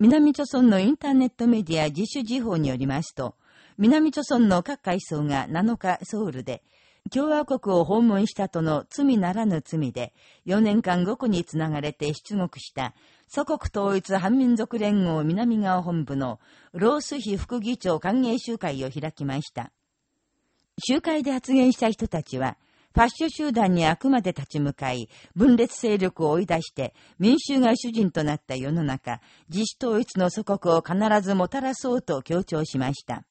南朝村のインターネットメディア自主時報によりますと、南朝村の各階層が7日ソウルで、共和国を訪問したとの罪ならぬ罪で、4年間獄につながれて出国した祖国統一反民族連合南側本部のロースヒ副議長歓迎集会を開きました。集会で発言した人たちは、ファッショ集団にあくまで立ち向かい、分裂勢力を追い出して、民衆が主人となった世の中、自主統一の祖国を必ずもたらそうと強調しました。